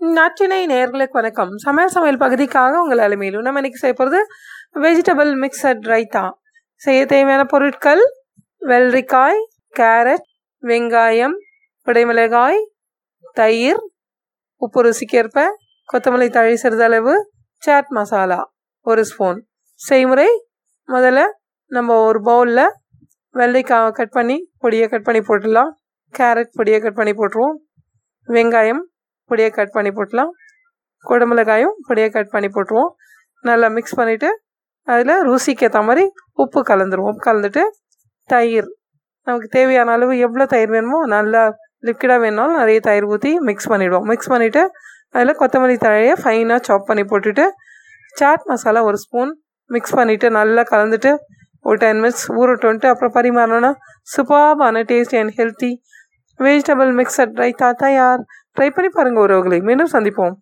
நற்றினை நேர்களுக்கு வணக்கம். சமையல் சமையல் பகுதிக்காக உங்கள் அலுமையிலும் நம்ம இன்னைக்கு செய்ய போகிறது வெஜிடபிள் மிக்சட் ரைத்தா செய்ய தேவையான பொருட்கள் வெள்ளரிக்காய் கேரட் வெங்காயம் குடைமிளகாய் தயிர் உப்பு ருசிக்கேற்ப கொத்தமல்லி தழை சிறிதளவு சாட் மசாலா ஒரு ஸ்பூன் செய்முறை முதல்ல நம்ம ஒரு பவுலில் வெள்ளரிக்காய் கட் பண்ணி பொடியை கட் பண்ணி போட்டுடலாம். கேரட் பொடியை கட் பண்ணி போட்டுருவோம். வெங்காயம் பொடியை கட் பண்ணி போட்டலாம். குடமிளகாயும் பொடியை கட் பண்ணி போட்டுருவோம். நல்லா மிக்ஸ் பண்ணிவிட்டு அதில் ருசிக்கு ஏற்ற மாதிரி உப்பு கலந்துருவோம். உப்பு கலந்துட்டு தயிர். நமக்கு தேவையான அளவு எவ்வளோ தயிர் வேணுமோ நல்லா லிக்விடாக வேணுனாலும் நிறைய தயிர் ஊற்றி மிக்ஸ் பண்ணிவிடுவோம் மிக்ஸ் பண்ணிவிட்டு அதில் கொத்தமல்லி தழையை ஃபைனாக சாப் பண்ணி போட்டுட்டு சாட் மசாலா ஒரு ஸ்பூன் மிக்ஸ் பண்ணிவிட்டு நல்லா கலந்துட்டு ஒரு டென் மினிட்ஸ் ஊறட்டும்ட்டு அப்புறம் பரிமாறணும்னா சூப்பர்பான tasty and healthy vegetable mixer raita தயார் ட்ரை பண்ணி பாருங்கள் உறவுகளை மீண்டும் சந்திப்போம்